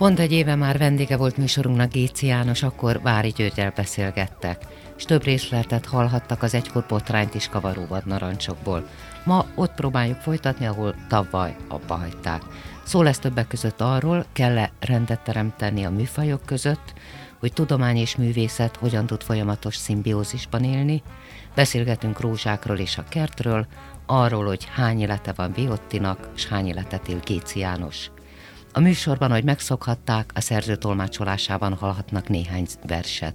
Pont egy éve már vendége volt műsorunknak Géci János, akkor Vári Györgyel beszélgettek, és több részletet hallhattak az egykor botrányt is kavaró vadnarancsokból. Ma ott próbáljuk folytatni, ahol tavaly abba hagyták. Szó lesz többek között arról, kell-e rendet teremteni a műfajok között, hogy tudomány és művészet hogyan tud folyamatos szimbiózisban élni, beszélgetünk rózsákról és a kertről, arról, hogy hány élete van Viottinak, és hány életet él Géci János. A műsorban, hogy megszokhatták, a szerző tolmácsolásában hallhatnak néhány verset.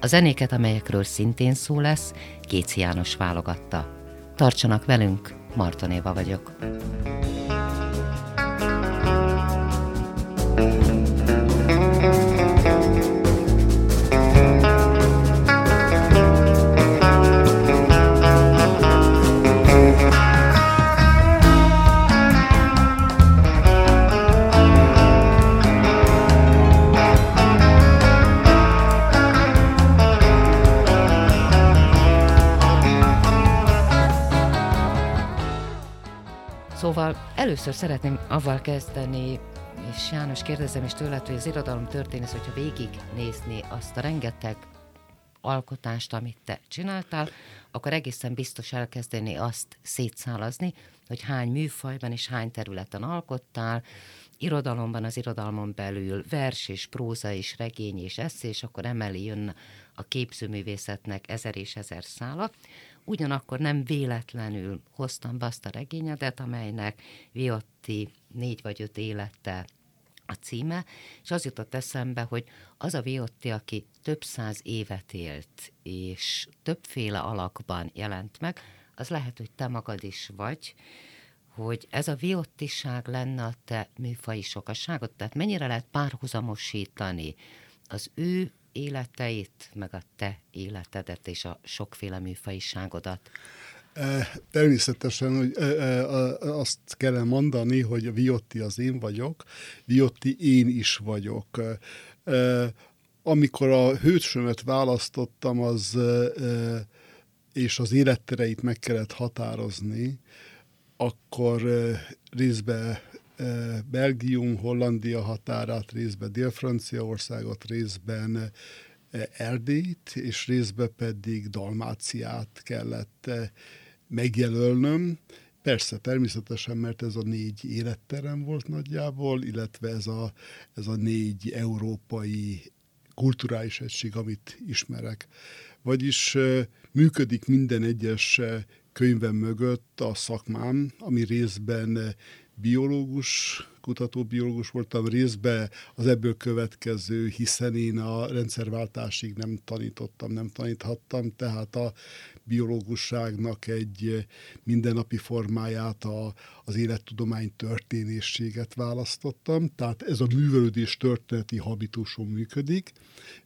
A zenéket, amelyekről szintén szó lesz, Kéci János válogatta. Tartsanak velünk, Marton Éva vagyok. Szóval először szeretném avval kezdeni, és János kérdezem is tőled, hogy az irodalom történész, hogyha végignézni azt a rengeteg alkotást, amit te csináltál, akkor egészen biztos elkezdeni azt szétszálazni, hogy hány műfajban és hány területen alkottál, irodalomban, az irodalmon belül vers és próza és regény és eszé, és akkor emeli jön a képzőművészetnek ezer és ezer szála. Ugyanakkor nem véletlenül hoztam be azt a regényedet, amelynek Viotti négy vagy öt élete a címe, és az jutott eszembe, hogy az a Viotti, aki több száz évet élt, és többféle alakban jelent meg, az lehet, hogy te magad is vagy, hogy ez a viottiság lenne a te műfai sokasságot, tehát mennyire lehet párhuzamosítani az ő életeit, meg a te életedet és a sokféle műfajiságodat? Természetesen, hogy azt kell mondani, hogy Viotti az én vagyok, Viotti én is vagyok. Amikor a hősömet választottam, az és az élettereit meg kellett határozni, akkor részben Belgium, Hollandia határát, részben Dél-Franciaországot, részben Erdélyt, és részben pedig Dalmáciát kellett megjelölnöm. Persze, természetesen, mert ez a négy életterem volt nagyjából, illetve ez a, ez a négy európai kulturális egység, amit ismerek. Vagyis működik minden egyes könyvem mögött a szakmám, ami részben biológus, kutatóbiológus voltam részben az ebből következő, hiszen én a rendszerváltásig nem tanítottam, nem taníthattam, tehát a biológusságnak egy mindennapi formáját, a, az élettudomány történészséget választottam, tehát ez a művelődés történeti habitusom működik.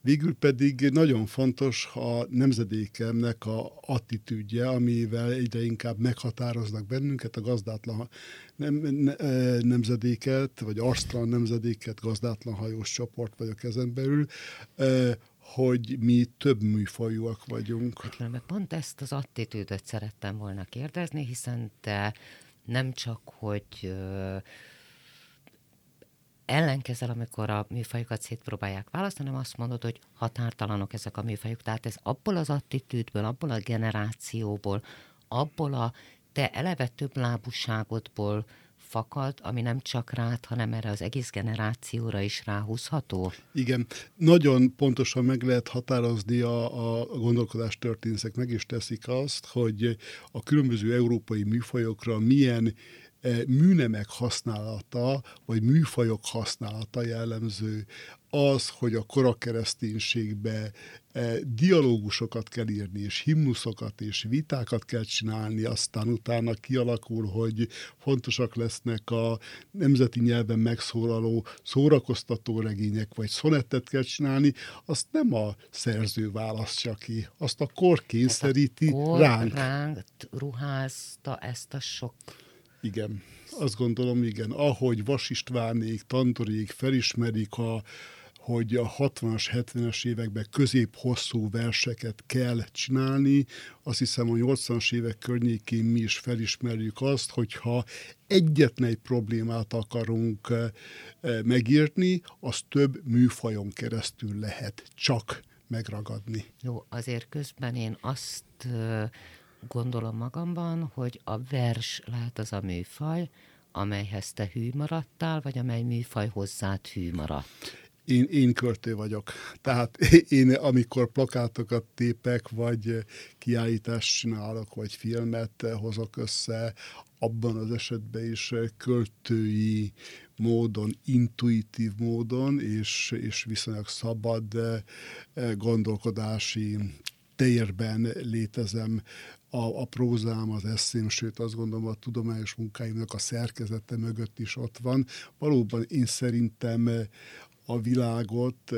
Végül pedig nagyon fontos a nemzedékemnek a attitűdje, amivel egyre inkább meghatároznak bennünket, a gazdátlan nem, ne, nemzedéket, vagy arctalan nemzedéket, gazdátlan hajós csoport vagyok ezen belül, hogy mi több műfajúak vagyunk. Hát, pont ezt az attitűdöt szerettem volna kérdezni, hiszen te nem csak, hogy ellenkezel, amikor a műfajokat szétpróbálják választani, hanem azt mondod, hogy határtalanok ezek a műfajok. Tehát ez abból az attitűdből, abból a generációból, abból a te eleve több lábúságodból fakad, ami nem csak rád, hanem erre az egész generációra is ráhúzható? Igen, nagyon pontosan meg lehet határozni a, a gondolkodás történészek, meg is teszik azt, hogy a különböző európai műfajokra milyen e, műnemek használata, vagy műfajok használata jellemző. Az, hogy a korakereszténységbe eh, dialógusokat kell írni, és himnuszokat, és vitákat kell csinálni, aztán utána kialakul, hogy fontosak lesznek a nemzeti nyelven megszólaló szórakoztató regények, vagy szonettet kell csinálni, azt nem a szerző választja ki, azt a kor kényszeríti a kor ránk. ránk ruházta ezt a sok igen, azt gondolom, igen. Ahogy Vas Istvánék, Tantorék felismerik a hogy a 60-as, 70-es években közép-hosszú verseket kell csinálni. Azt hiszem, a 80-as évek környékén mi is felismerjük azt, hogyha egyetlen egy problémát akarunk eh, megírni, az több műfajon keresztül lehet csak megragadni. Jó, azért közben én azt eh, gondolom magamban, hogy a vers lehet az a műfaj, amelyhez te hű maradtál, vagy amely műfaj hozzád hű maradt? Én, én költő vagyok. Tehát én, amikor plakátokat tépek, vagy kiállítást csinálok, vagy filmet hozok össze, abban az esetben is költői módon, intuitív módon, és, és viszonylag szabad gondolkodási térben létezem a, a prózám, az eszém, sőt azt gondolom a tudományos munkáimnak a szerkezete mögött is ott van. Valóban én szerintem a világot,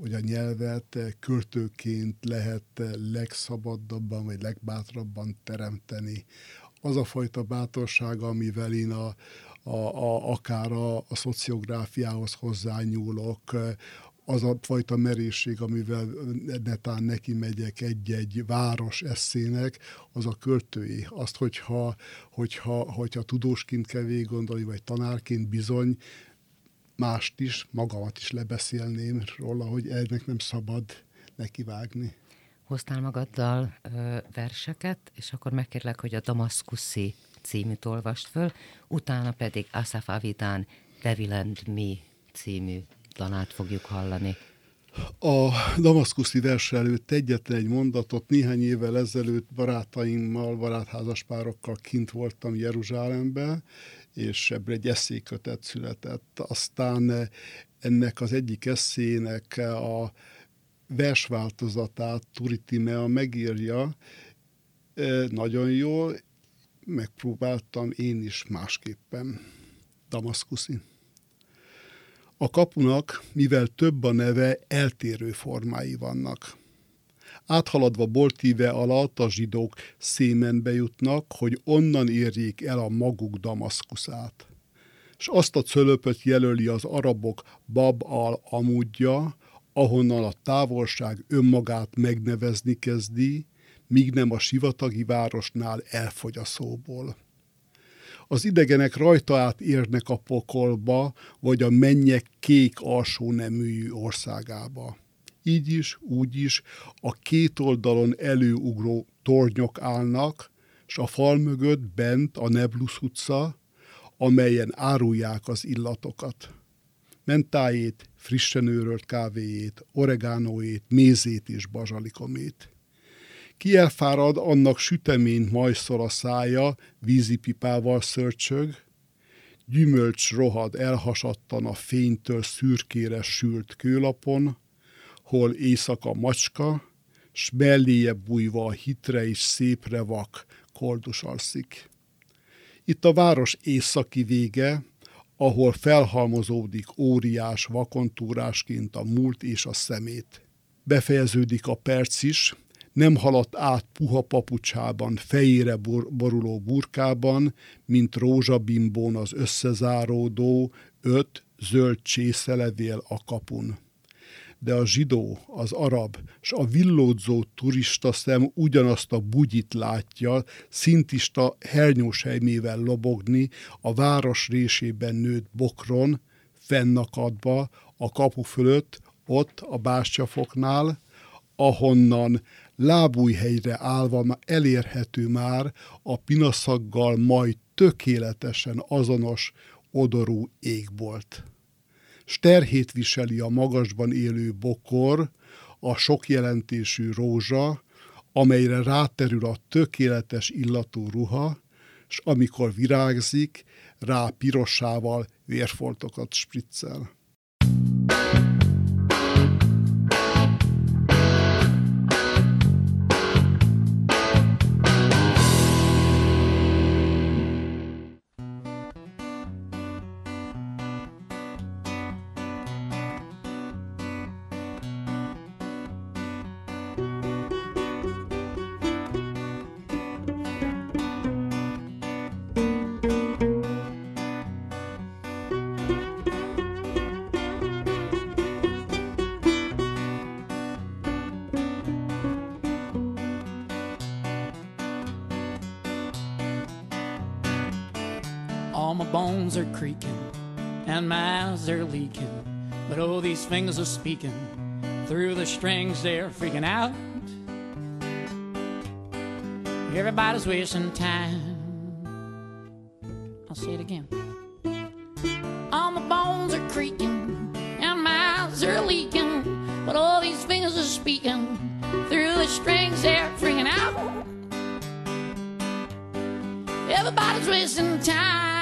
vagy a nyelvet költőként lehet legszabadabban, vagy legbátrabban teremteni. Az a fajta bátorság, amivel én a, a, a, akár a, a szociográfiához hozzányúlok, az a fajta merészség, amivel netán neki megyek egy-egy város eszének, az a költői. Azt, hogyha, hogyha, hogyha tudósként kell végig gondolni, vagy tanárként bizony, mást is, magamat is lebeszélném róla, hogy ennek nem szabad nekivágni. Hoztál magaddal ö, verseket, és akkor megkérlek, hogy a Damaszkuszi címűt olvast föl, utána pedig Asaf Avidán Devil and Me című danát fogjuk hallani. A damaszkuszi vers előtt egyetlen egy mondatot néhány évvel ezelőtt barátaimmal, barátházas kint voltam Jeruzsálembe, és ebből egy eszékötet született. Aztán ennek az egyik eszének a versváltozatát Turitimea megírja, nagyon jól, megpróbáltam én is másképpen. Damaszkuszi. A kapunak, mivel több a neve, eltérő formái vannak. Áthaladva Boltíve alatt a zsidók szémenbe jutnak, hogy onnan érjék el a maguk Damaszkuszát. És azt a cölöpöt jelöli az arabok Bab al-Amudja, ahonnan a távolság önmagát megnevezni kezdi, míg nem a sivatagi városnál elfogy a szóból az idegenek rajta át érnek a pokolba, vagy a mennyek kék alsó nemű országába. Így is, úgy is a két oldalon előugró tornyok állnak, s a fal mögött bent a Neblus utca, amelyen árulják az illatokat. Mentájét, frissen őrölt kávéjét, oregánóét, mézét és bazsalikomét. Ki elfárad, annak süteményt majszol a szája, vízipipával szörcsög, gyümölcs rohad elhasadtan a fénytől szürkére sült kőlapon, hol éjszaka macska, s melléje bújva a hitre és szépre vak koldus alszik. Itt a város északi vége, ahol felhalmozódik óriás vakontúrásként a múlt és a szemét. Befejeződik a perc is, nem haladt át puha papucsában, fejére bor- boruló burkában, mint rózsabimbón az összezáródó öt zöld csészelevél a kapun. De a zsidó, az arab s a villódzó turista szem ugyanazt a bugyit látja, szintista hernyósejmével lobogni a város résében nőtt bokron, fennakadva a kapu fölött, ott a bástyafoknál, ahonnan lábújhelyre állva elérhető már a pinaszaggal majd tökéletesen azonos odorú égbolt. Sterhét viseli a magasban élő bokor, a sok jelentésű rózsa, amelyre ráterül a tökéletes illatú ruha, és amikor virágzik, rá pirosával vérfoltokat spriccel. All my bones are creaking and my eyes are leaking, but oh, these fingers are speaking through the strings, they're freaking out. Everybody's wasting time. I'll say it again. All my bones are creaking and my eyes are leaking, but all these fingers are speaking through the strings, they're freaking out. Everybody's wasting time.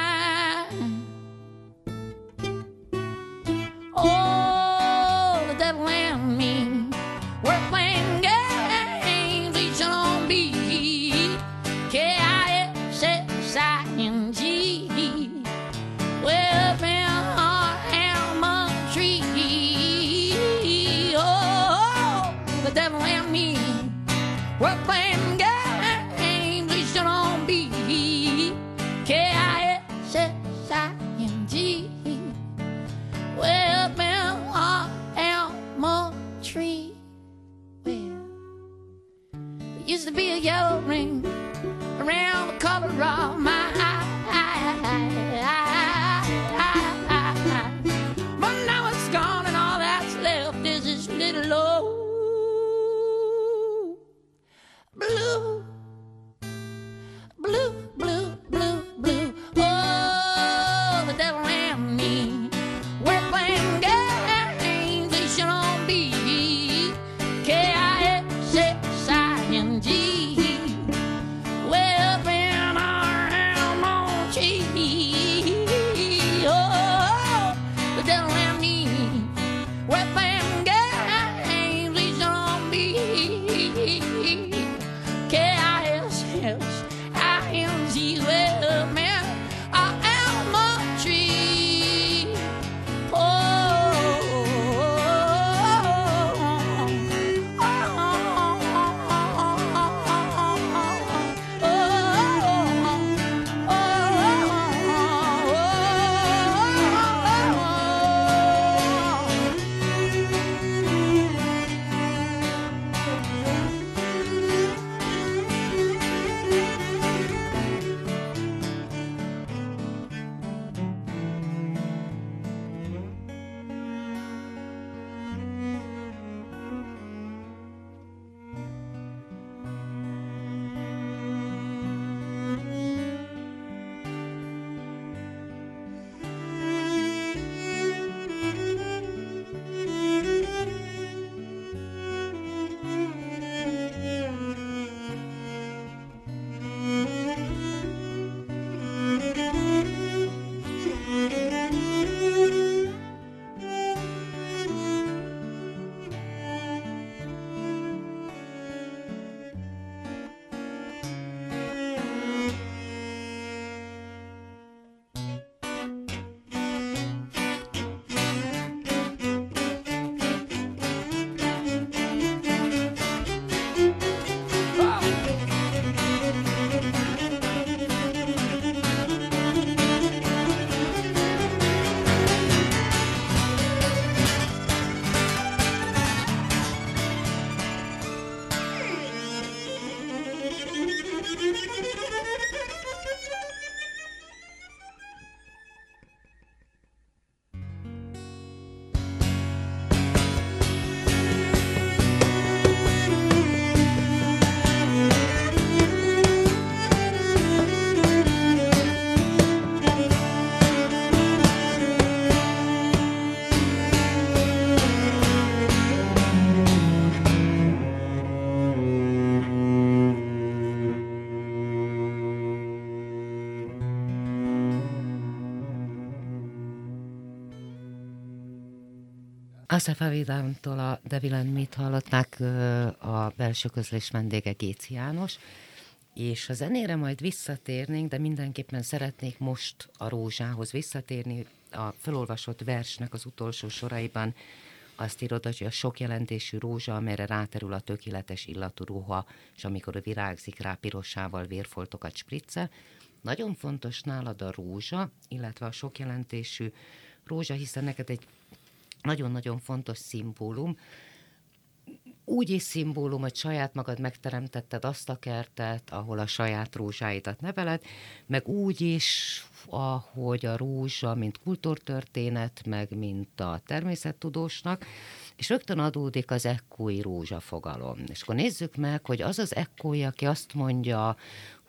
Asaf Avidámtól a Devilen mit hallották a belső közlés vendége Géci János, és a zenére majd visszatérnénk, de mindenképpen szeretnék most a rózsához visszatérni. A felolvasott versnek az utolsó soraiban azt írod, hogy a sok jelentésű rózsa, amelyre ráterül a tökéletes illatú ruha, és amikor virágzik rá pirosával vérfoltokat spricce. Nagyon fontos nálad a rózsa, illetve a sok jelentésű rózsa, hiszen neked egy nagyon-nagyon fontos szimbólum. úgy is szimbólum, hogy saját magad megteremtetted azt a kertet, ahol a saját rózsáidat neveled, meg úgy is, ahogy a rózsa, mint kultúrtörténet, meg mint a természettudósnak, és rögtön adódik az ekkói rózsa fogalom. És akkor nézzük meg, hogy az az ekkói, aki azt mondja,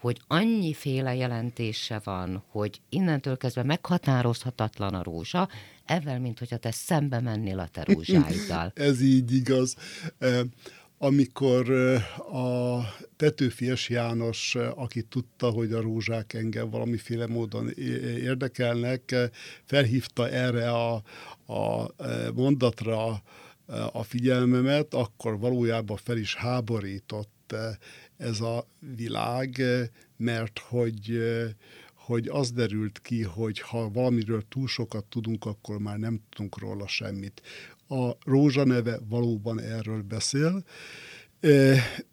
hogy annyiféle jelentése van, hogy innentől kezdve meghatározhatatlan a rózsa, ezzel, mint hogyha te szembe mennél a te rózsáiddal. Ez így igaz. Amikor a Petőfies János, aki tudta, hogy a rózsák engem valamiféle módon érdekelnek, felhívta erre a, a mondatra a figyelmemet, akkor valójában fel is háborított ez a világ, mert hogy hogy az derült ki, hogy ha valamiről túl sokat tudunk, akkor már nem tudunk róla semmit. A rózsa neve valóban erről beszél,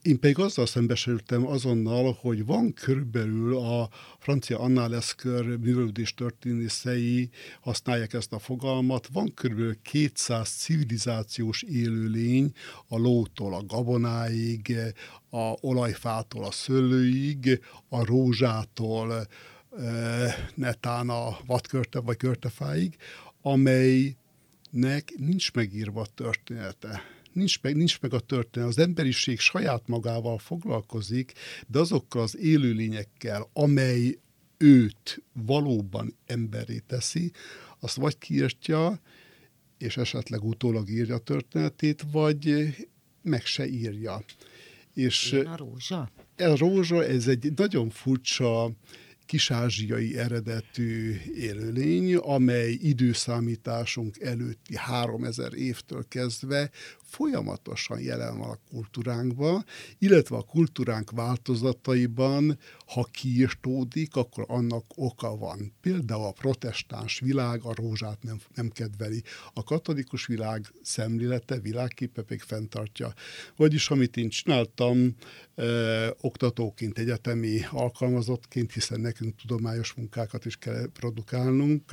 én pedig azzal szembesültem azonnal, hogy van körülbelül a francia Anna Leszkör művelődés történészei használják ezt a fogalmat, van körülbelül 200 civilizációs élőlény a lótól a gabonáig, a olajfától a szőlőig, a rózsától netán a vadkörte vagy körtefáig, amelynek nincs megírva története nincs meg, nincs meg a történet. Az emberiség saját magával foglalkozik, de azokkal az élőlényekkel, amely őt valóban emberé teszi, azt vagy kiírtja, és esetleg utólag írja a történetét, vagy meg se írja. És a rózsa? A rózsa, ez egy nagyon furcsa kisázsiai eredetű élőlény, amely időszámításunk előtti 3000 évtől kezdve folyamatosan jelen van a kultúránkban, illetve a kultúránk változataiban, ha kiirtódik, akkor annak oka van. Például a protestáns világ a rózsát nem, nem kedveli. A katolikus világ szemlélete, világképe még fenntartja. Vagyis amit én csináltam eh, oktatóként, egyetemi alkalmazottként, hiszen nekünk tudományos munkákat is kell produkálnunk,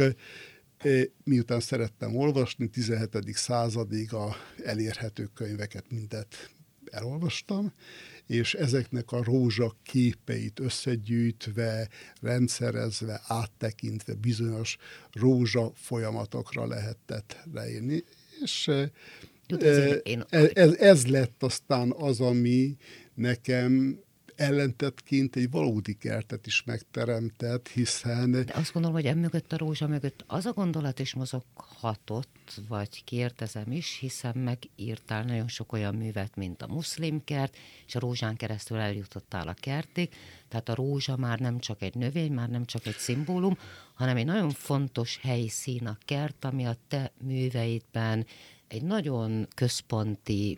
miután szerettem olvasni, 17. századig a elérhető könyveket mindet elolvastam, és ezeknek a rózsa képeit összegyűjtve, rendszerezve, áttekintve bizonyos rózsa folyamatokra lehetett leírni. És ez, ez, ez lett aztán az, ami nekem ellentetként egy valódi kertet is megteremtett, hiszen... De azt gondolom, hogy emögött a rózsa mögött az a gondolat is mozoghatott, vagy kérdezem is, hiszen megírtál nagyon sok olyan művet, mint a muszlimkert, és a rózsán keresztül eljutottál a kertig, tehát a rózsa már nem csak egy növény, már nem csak egy szimbólum, hanem egy nagyon fontos helyszín a kert, ami a te műveidben egy nagyon központi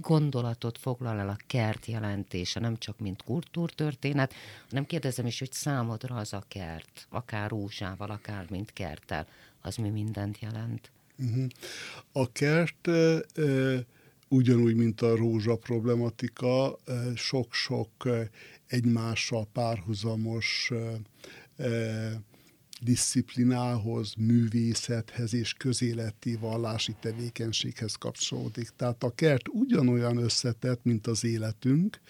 gondolatot foglal el a kert jelentése, nem csak mint kultúrtörténet, hanem kérdezem is, hogy számodra az a kert, akár rózsával, akár mint kerttel, az mi mindent jelent? Uh-huh. A kert e, ugyanúgy, mint a rózsa problematika, sok-sok egymással párhuzamos e, disziplinához, művészethez és közéleti vallási tevékenységhez kapcsolódik. Tehát a kert ugyanolyan összetett, mint az életünk,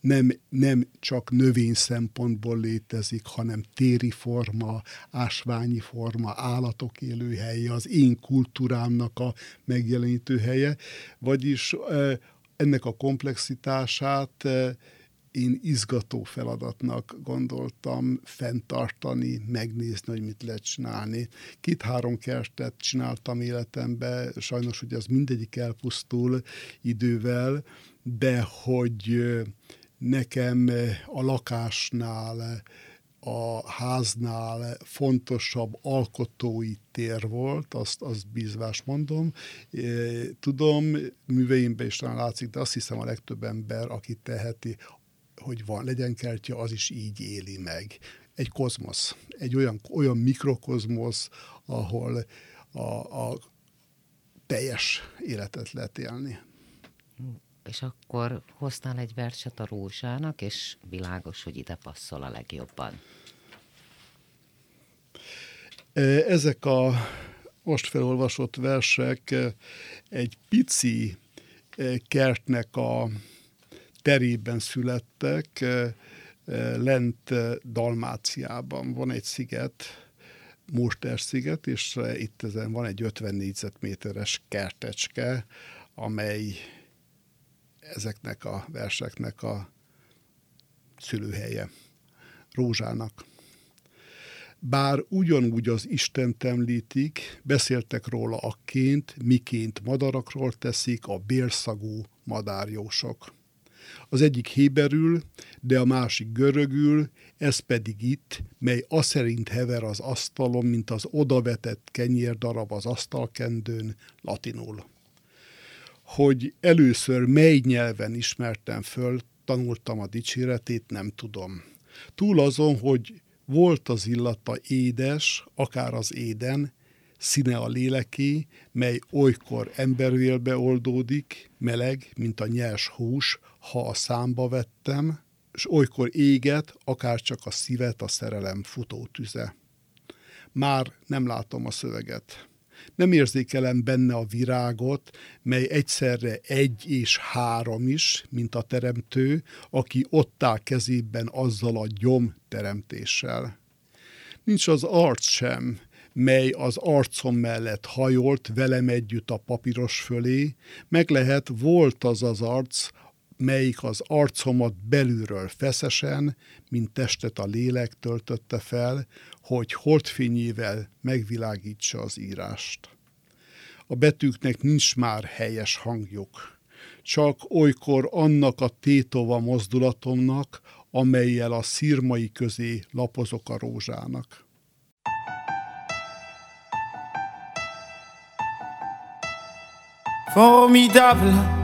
nem, nem csak növény szempontból létezik, hanem téri forma, ásványi forma, állatok élőhelye, az én kultúrámnak a megjelenítő helye, vagyis ennek a komplexitását én izgató feladatnak gondoltam fenntartani, megnézni, hogy mit lehet csinálni. Két-három kertet csináltam életemben, sajnos hogy az mindegyik elpusztul idővel, de hogy nekem a lakásnál, a háznál fontosabb alkotói tér volt, azt, azt bízvás mondom. Tudom, műveimben is talán látszik, de azt hiszem a legtöbb ember, aki teheti, hogy van, legyen kertje, az is így éli meg. Egy kozmosz, egy olyan, olyan mikrokozmosz, ahol a, a teljes életet lehet élni. És akkor hoztál egy verset a rózsának, és világos, hogy ide passzol a legjobban. E, ezek a most felolvasott versek egy pici kertnek a terében születtek, lent Dalmáciában van egy sziget, Murter sziget, és itt ezen van egy 50 négyzetméteres kertecske, amely ezeknek a verseknek a szülőhelye. Rózsának. Bár ugyanúgy az Istent említik, beszéltek róla akként, miként madarakról teszik a bérszagú madárjósok. Az egyik héberül, de a másik görögül, ez pedig itt, mely szerint hever az asztalon, mint az odavetett kenyérdarab az asztalkendőn, latinul. Hogy először mely nyelven ismertem föl, tanultam a dicséretét, nem tudom. Túl azon, hogy volt az illata édes, akár az éden, színe a léleké, mely olykor embervélbe oldódik, meleg, mint a nyers hús, ha a számba vettem, és olykor éget, akár csak a szívet a szerelem futótüze. Már nem látom a szöveget. Nem érzékelem benne a virágot, mely egyszerre egy és három is, mint a teremtő, aki ott áll kezében azzal a gyom teremtéssel. Nincs az arc sem, mely az arcom mellett hajolt velem együtt a papíros fölé, meg lehet volt az az arc, melyik az arcomat belülről feszesen, mint testet a lélek töltötte fel, hogy holdfényével megvilágítsa az írást. A betűknek nincs már helyes hangjuk, csak olykor annak a tétova mozdulatomnak, amelyel a szírmai közé lapozok a rózsának. Formidable,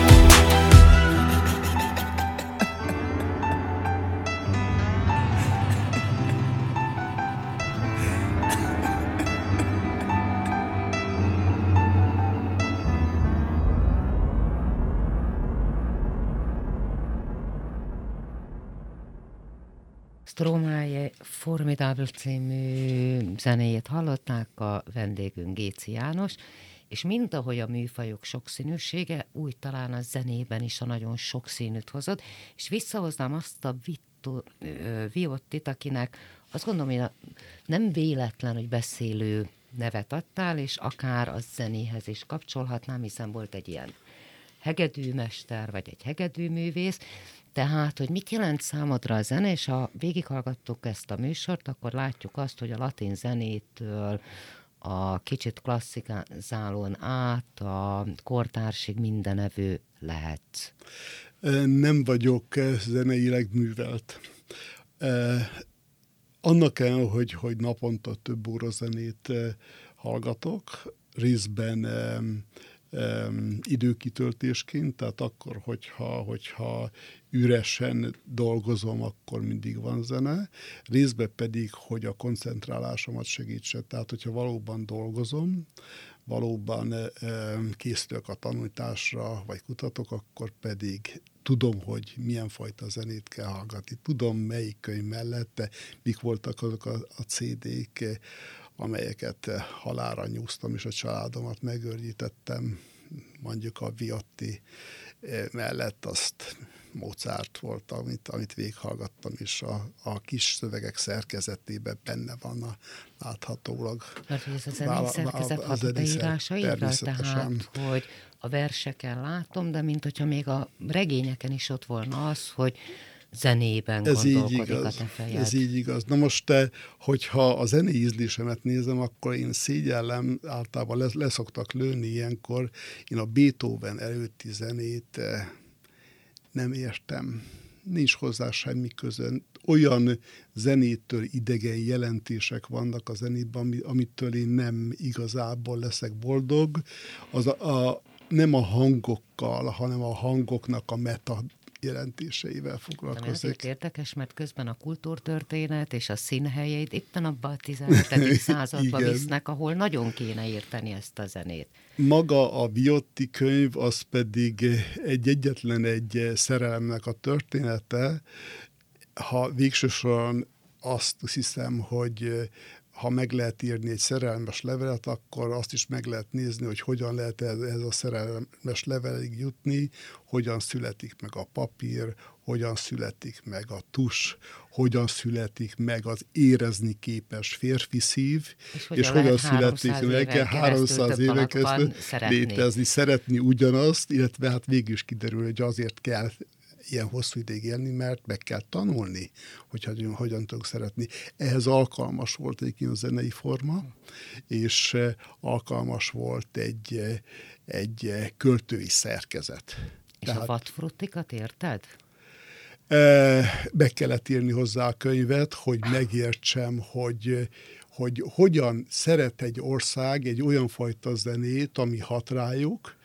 Stromae Formidable című zenéjét hallották, a vendégünk Géci János, és mint ahogy a műfajok sokszínűsége, úgy talán a zenében is a nagyon sokszínűt hozott, és visszahoznám azt a Vitto, Viottit, akinek azt gondolom, hogy nem véletlen, hogy beszélő nevet adtál, és akár a zenéhez is kapcsolhatnám, hiszen volt egy ilyen hegedűmester, vagy egy hegedűművész, tehát, hogy mit jelent számodra a zene, és ha végighallgattuk ezt a műsort, akkor látjuk azt, hogy a latin zenétől a kicsit klasszikázálón át, a kortársig mindenevő lehet. Nem vagyok zeneileg művelt. Annak el, hogy, hogy naponta több óra zenét hallgatok, részben um, időkitöltésként, tehát akkor, hogyha, hogyha üresen dolgozom, akkor mindig van zene, részben pedig, hogy a koncentrálásomat segítse. Tehát, hogyha valóban dolgozom, valóban készülök a tanultásra, vagy kutatok, akkor pedig tudom, hogy milyen fajta zenét kell hallgatni. Tudom, melyik könyv mellette, mik voltak azok a, a CD-k, amelyeket halára nyúztam, és a családomat megőrjítettem, mondjuk a Viotti mellett azt Mozart volt, amit, amit véghallgattam, és a, a kis szövegek szerkezetében benne van a láthatólag. Mert hogy ez a zenei szerkezet hat a beírásaidra, tehát, hogy a verseken látom, de mint hogyha még a regényeken is ott volna az, hogy zenében ez így igaz, a te fejed. Ez így igaz. Na most te, hogyha a zenei ízlésemet nézem, akkor én szégyellem, általában leszoktak lőni ilyenkor, én a Beethoven előtti zenét eh, nem értem. Nincs hozzá semmi közön. Olyan zenétől idegen jelentések vannak a zenében, amitől én nem igazából leszek boldog. Az a, a, nem a hangokkal, hanem a hangoknak a meta jelentéseivel foglalkozik. Ez érdekes, mert közben a kultúrtörténet és a színhelyeit éppen abban a 17. században visznek, ahol nagyon kéne érteni ezt a zenét. Maga a Viotti könyv, az pedig egy egyetlen egy szerelemnek a története, ha végsősorban azt hiszem, hogy ha meg lehet írni egy szerelmes levelet, akkor azt is meg lehet nézni, hogy hogyan lehet ez a szerelmes levelig jutni, hogyan születik meg a papír, hogyan születik meg a tus, hogyan születik meg az érezni képes férfi szív, és, és hogyan születik meg 300 éve keresztül létezni, szeretni ugyanazt, illetve hát végül is kiderül, hogy azért kell ilyen hosszú ideig élni, mert meg kell tanulni, hogy hogyan, hogyan tudok szeretni. Ehhez alkalmas volt egy a zenei forma, és eh, alkalmas volt egy, eh, egy eh, költői szerkezet. És Tehát, a vadfruttikat érted? Be kellett írni hozzá a könyvet, hogy megértsem, hogy, hogy hogyan szeret egy ország egy olyan fajta zenét, ami hat rájuk,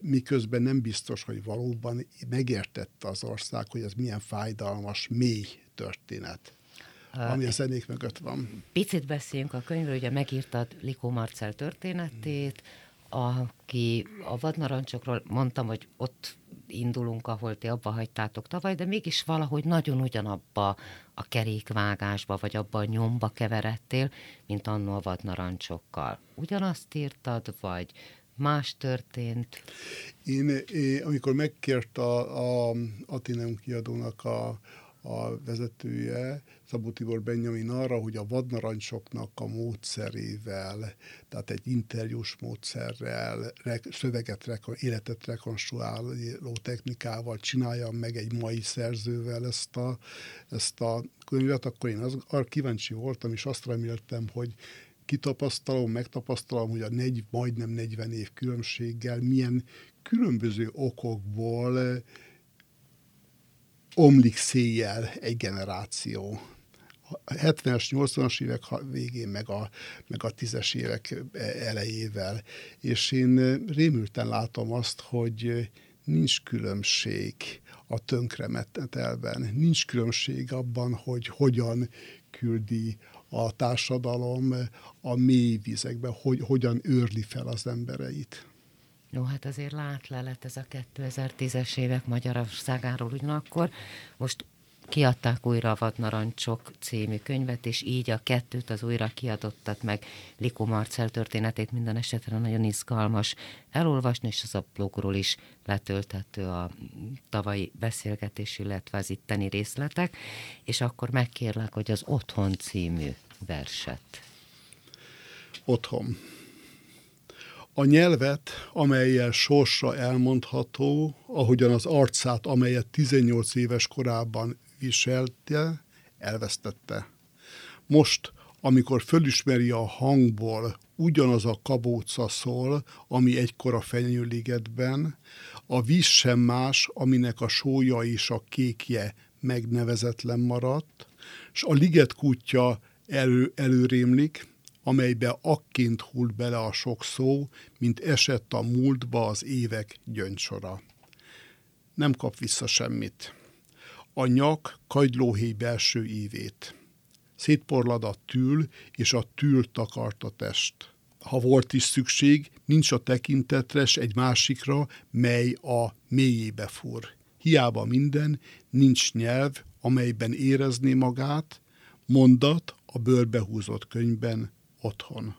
miközben nem biztos, hogy valóban megértette az ország, hogy ez milyen fájdalmas, mély történet ami a zenék mögött van. Picit beszéljünk a könyvről, ugye megírtad Likó Marcel történetét, aki a vadnarancsokról mondtam, hogy ott indulunk, ahol ti abba hagytátok tavaly, de mégis valahogy nagyon ugyanabba a kerékvágásba, vagy abba a nyomba keveredtél, mint annó a vadnarancsokkal. Ugyanazt írtad, vagy más történt? Én, én amikor megkért a, a Ateneum kiadónak a, a vezetője, Szabó Tibor Benjamin arra, hogy a vadnarancsoknak a módszerével, tehát egy interjús módszerrel, re, szöveget, életet rekonstruáló technikával csináljam meg egy mai szerzővel ezt a, ezt a könyvet, akkor én az, arra kíváncsi voltam, és azt reméltem, hogy kitapasztalom, megtapasztalom, hogy a negy, majdnem 40 év különbséggel milyen különböző okokból eh, omlik széjjel egy generáció 70-es, 80-as évek végén, meg a, meg a 10-es évek elejével. És én rémülten látom azt, hogy nincs különbség a tönkremetelben, nincs különbség abban, hogy hogyan küldi a társadalom a mély vizekbe, hogy hogyan őrli fel az embereit. Jó, hát azért látlelet ez a 2010-es évek Magyarországáról ugyanakkor. Most kiadták újra a Vadnarancsok című könyvet, és így a kettőt az újra kiadottat meg Likó Marcel történetét minden esetre nagyon izgalmas elolvasni, és az a blogról is letölthető a tavalyi beszélgetés, illetve az itteni részletek, és akkor megkérlek, hogy az Otthon című verset. Otthon. A nyelvet, amelyel sorsra elmondható, ahogyan az arcát, amelyet 18 éves korában viselte, elvesztette. Most, amikor fölismeri a hangból, ugyanaz a kabóca szól, ami egykor a fenyőligetben, a víz sem más, aminek a sója és a kékje megnevezetlen maradt, s a liget kutya elő, előrémlik, amelybe akként hult bele a sok szó, mint esett a múltba az évek gyöngysora. Nem kap vissza semmit a nyak kagylóhéj belső ívét. Szétporlad a tül, és a tül takart a test. Ha volt is szükség, nincs a tekintetre s egy másikra, mely a mélyébe fur. Hiába minden, nincs nyelv, amelyben érezné magát, mondat a bőrbehúzott könyvben otthon.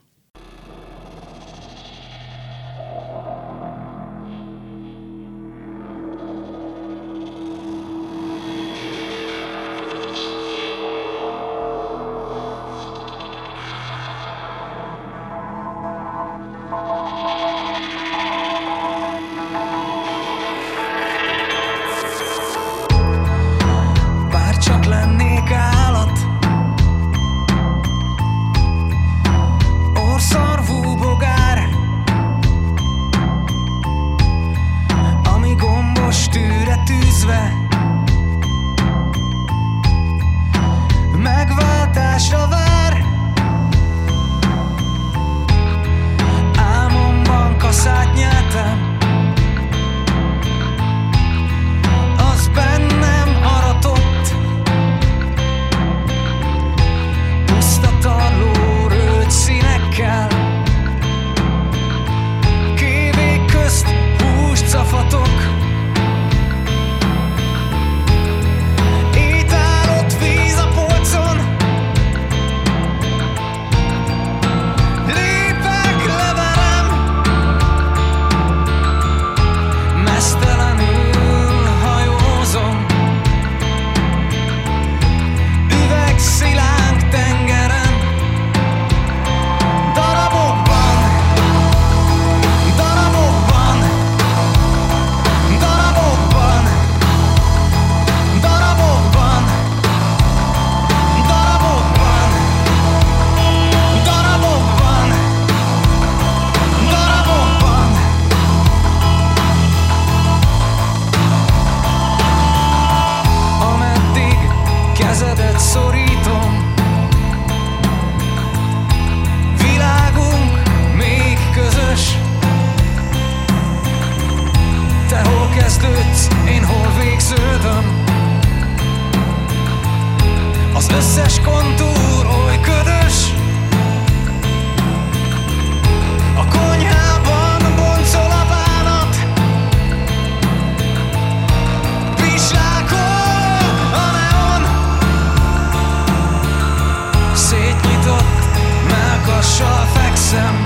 myself.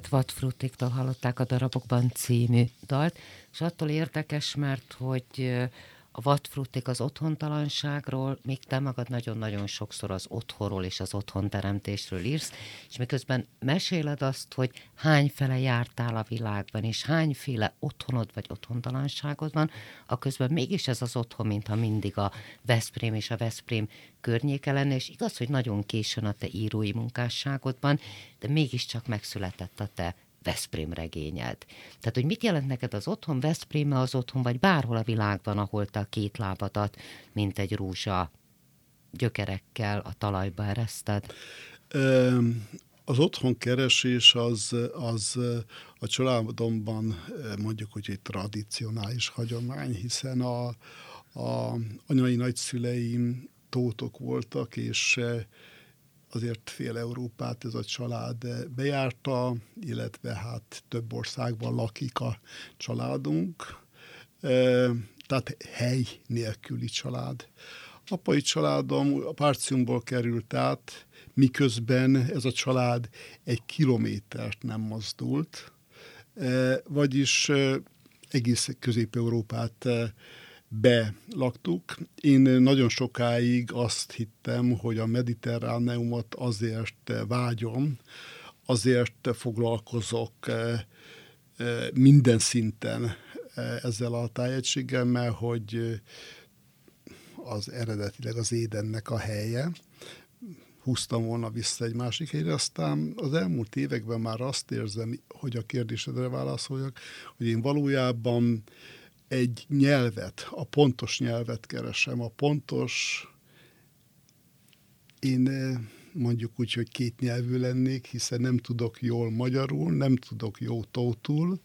Említett Vadfrutiktól hallották a Darabokban című dalt, és attól érdekes, mert hogy a vadfruttik az otthontalanságról, még te magad nagyon-nagyon sokszor az otthonról és az otthonteremtésről írsz, és miközben meséled azt, hogy hányfele jártál a világban, és hányféle otthonod vagy otthontalanságod van, a közben mégis ez az otthon, mintha mindig a Veszprém és a Veszprém környéke lenne, és igaz, hogy nagyon későn a te írói munkásságodban, de mégiscsak megszületett a te Veszprém regényed. Tehát, hogy mit jelent neked az otthon, Veszprém az otthon, vagy bárhol a világban, ahol te a két lábadat, mint egy rózsa gyökerekkel a talajba ereszted? Az otthon keresés az, az a családomban mondjuk, hogy egy tradicionális hagyomány, hiszen a, a anyai nagyszüleim tótok voltak, és azért fél Európát ez a család bejárta, illetve hát több országban lakik a családunk, tehát hely nélküli család. Apai családom a Párciumból került át, miközben ez a család egy kilométert nem mozdult, vagyis egész Közép-Európát belaktuk. Én nagyon sokáig azt hittem, hogy a mediterráneumot azért vágyom, azért foglalkozok eh, eh, minden szinten eh, ezzel a tájegységgel, mert hogy az eredetileg az édennek a helye, húztam volna vissza egy másik helyre, aztán az elmúlt években már azt érzem, hogy a kérdésedre válaszoljak, hogy én valójában egy nyelvet, a pontos nyelvet keresem. A pontos, én eh, mondjuk úgy, hogy két nyelvű lennék, hiszen nem tudok jól magyarul, nem tudok jó tótul.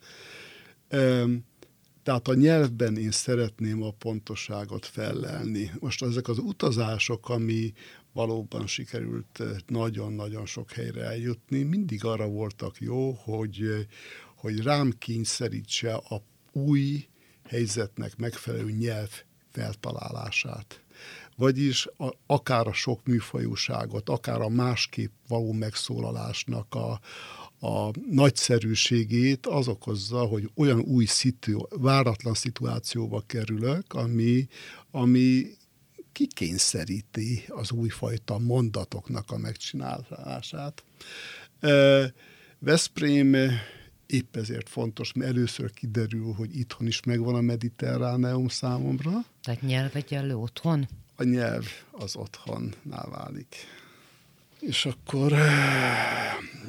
Tehát a nyelvben én szeretném a pontosságot fellelni. Most ezek az utazások, ami valóban sikerült eh, nagyon-nagyon sok helyre eljutni, mindig arra voltak jó, hogy, eh, hogy rám kényszerítse a új helyzetnek megfelelő nyelv feltalálását. Vagyis a, akár a sok műfajúságot, akár a másképp való megszólalásnak a, a nagyszerűségét az okozza, hogy olyan új szitu, váratlan szituációba kerülök, ami, ami kikényszeríti az újfajta mondatoknak a megcsinálását. Veszprém épp ezért fontos, mert először kiderül, hogy itthon is megvan a mediterráneum számomra. Tehát nyelv egyenlő otthon? A nyelv az otthonnál válik. És akkor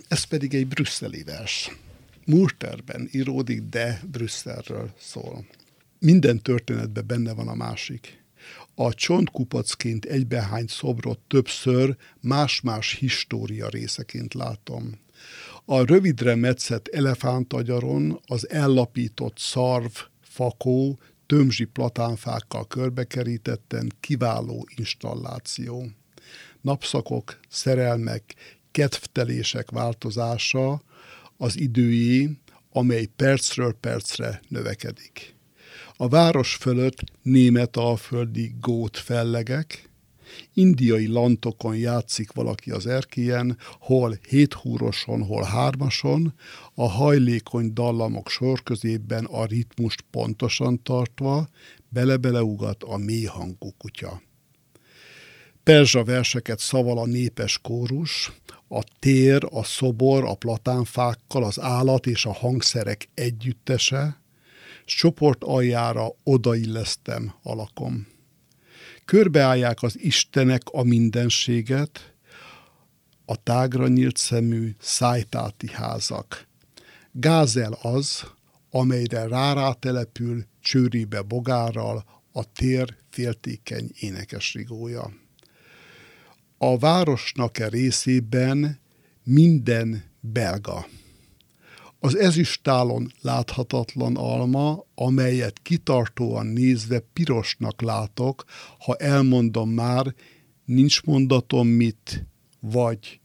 ez pedig egy brüsszeli vers. Murterben íródik, de Brüsszelről szól. Minden történetben benne van a másik. A csontkupacként egybehány szobrot többször más-más história részeként látom a rövidre metszett elefántagyaron az ellapított szarv, fakó, tömzsi platánfákkal körbekerítetten kiváló installáció. Napszakok, szerelmek, kedvtelések változása az időjé, amely percről percre növekedik. A város fölött német alföldi gót fellegek, indiai lantokon játszik valaki az erkélyen, hol héthúroson, hol hármason, a hajlékony dallamok sor közében a ritmust pontosan tartva, bele-beleugat a mély hangú kutya. Perzsa verseket szaval a népes kórus, a tér, a szobor, a platánfákkal, az állat és a hangszerek együttese, csoport aljára odaillesztem alakom körbeállják az Istenek a mindenséget, a tágra nyílt szemű szájtáti házak. Gázel az, amelyre rárá települ csőrébe bogárral a tér féltékeny énekes rigója. A városnak e részében minden belga az ezüstálon láthatatlan alma, amelyet kitartóan nézve pirosnak látok, ha elmondom már, nincs mondatom mit, vagy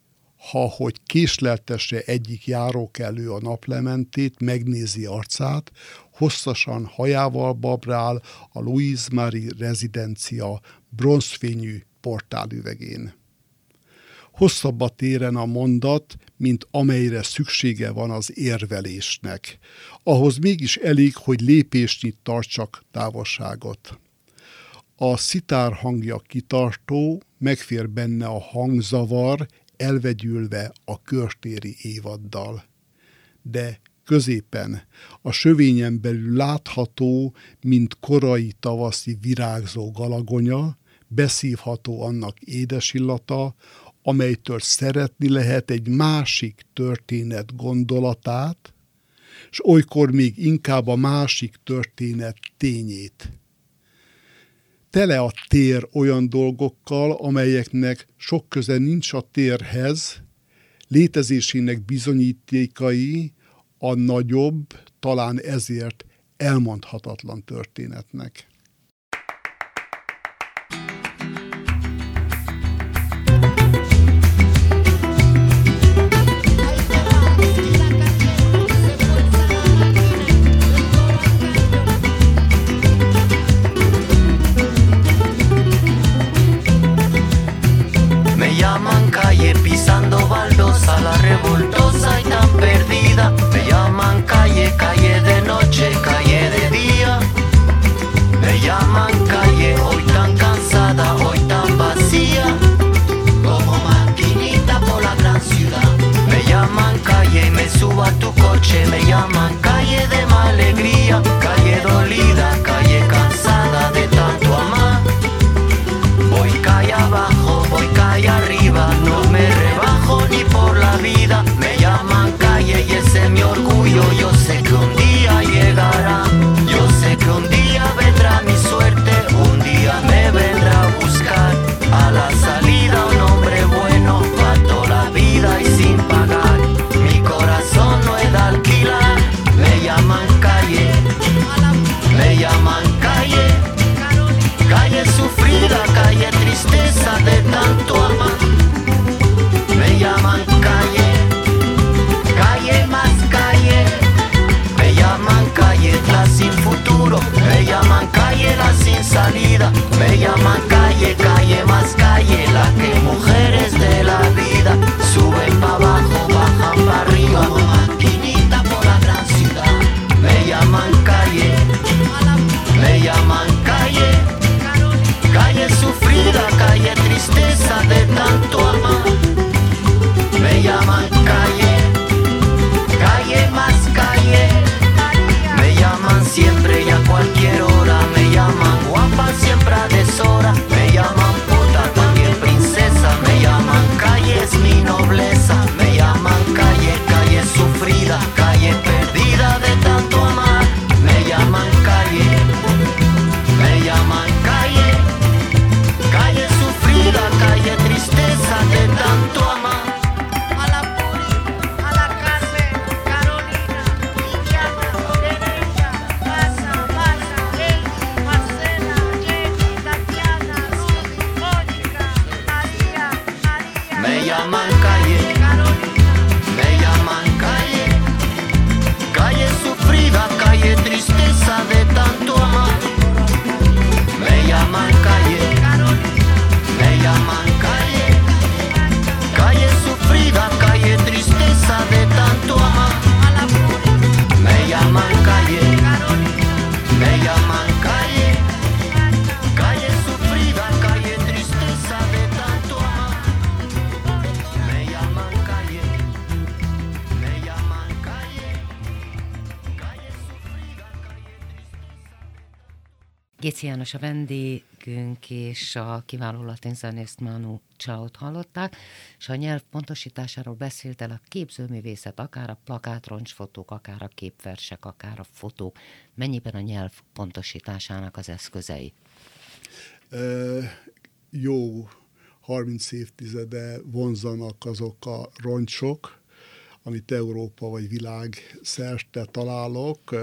ha hogy késleltesse egyik járókelő a naplementét, megnézi arcát, hosszasan hajával babrál a Louise Marie rezidencia bronzfényű portálüvegén. hosszabb a téren a mondat, mint amelyre szüksége van az érvelésnek. Ahhoz mégis elég, hogy lépésnyit tartsak távolságot. A szitár hangja kitartó, megfér benne a hangzavar, elvegyülve a körstéri évaddal. De középen, a sövényen belül látható, mint korai tavaszi virágzó galagonya, beszívható annak édesillata, amelytől szeretni lehet egy másik történet gondolatát, és olykor még inkább a másik történet tényét. Tele a tér olyan dolgokkal, amelyeknek sok köze nincs a térhez, létezésének bizonyítékai a nagyobb, talán ezért elmondhatatlan történetnek. pisando baldosa, la revoltosa y tan perdida. Me llaman calle, calle de noche, calle de día. Me llaman calle, hoy tan cansada, hoy tan vacía. Como maquinita por la gran ciudad. Me llaman calle me subo a tu coche, me llaman calle de mala alegría, calle dolida, calle y por la vida me llaman calle y ese mi orgullo. Yo sé que un día llegará. salida. Me llaman calle, calle más calle, la que mujeres de la vida suben para abajo, bajan para arriba. János a vendégünk, és a kiváló latinzenész Manu Csaut hallották, és a nyelv pontosításáról beszélt el a képzőművészet, akár a plakátroncsfotók, akár a képversek, akár a fotók. Mennyiben a nyelv pontosításának az eszközei? E, jó 30 évtizede vonzanak azok a roncsok, amit Európa vagy világ szerte találok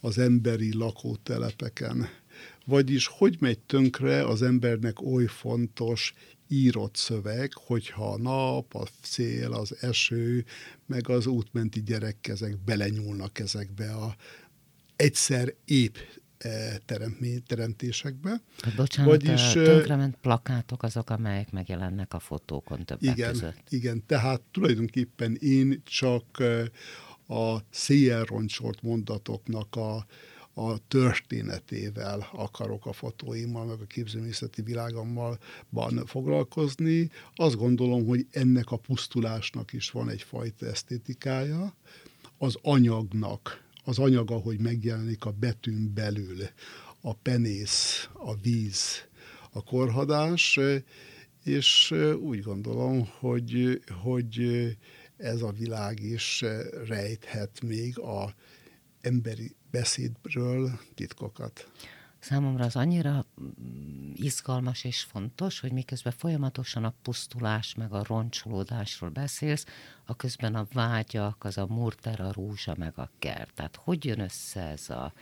az emberi lakótelepeken vagyis hogy megy tönkre az embernek oly fontos írott szöveg, hogyha a nap, a szél, az eső, meg az útmenti gyerekkezek belenyúlnak ezekbe a egyszer épp teremtmény, teremtésekbe. Hát bocsánat, Vagyis, a tönkrement plakátok azok, amelyek megjelennek a fotókon többek igen, között. Igen, tehát tulajdonképpen én csak a széjjelroncsolt mondatoknak a, a történetével akarok a fotóimmal, meg a képzőművészeti világommal foglalkozni. Azt gondolom, hogy ennek a pusztulásnak is van egyfajta esztétikája, az anyagnak, az anyag, ahogy megjelenik a betűn belül, a penész, a víz, a korhadás, és úgy gondolom, hogy, hogy ez a világ is rejthet még a emberi beszédről titkokat. Számomra az annyira mm, izgalmas és fontos, hogy miközben folyamatosan a pusztulás meg a roncsolódásról beszélsz, a közben a vágyak, az a murter, a rúzsa meg a kert. Tehát hogy jön össze ez a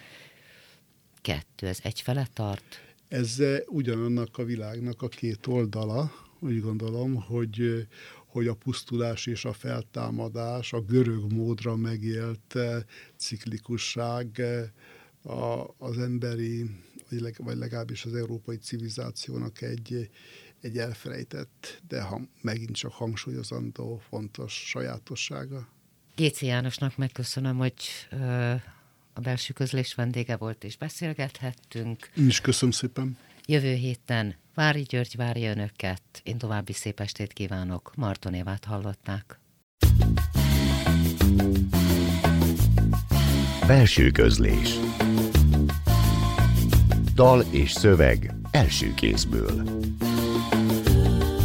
kettő? Ez egyfele tart? Ez ugyanannak a világnak a két oldala. Úgy gondolom, hogy, hogy a pusztulás és a feltámadás, a görög módra megélt ciklikusság eh, a, az emberi, vagy legalábbis az európai civilizációnak egy, egy elfelejtett, de ha, megint csak hangsúlyozandó, fontos sajátossága. Géci Jánosnak megköszönöm, hogy ö, a belső közlés vendége volt, és beszélgethettünk. Én is köszönöm szépen. Jövő héten Vári György várja önöket. Én további szép estét kívánok. Marton Évát hallották. Belső közlés Dal és szöveg első kézből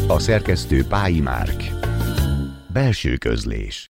A szerkesztő Pályi Márk Belső közlés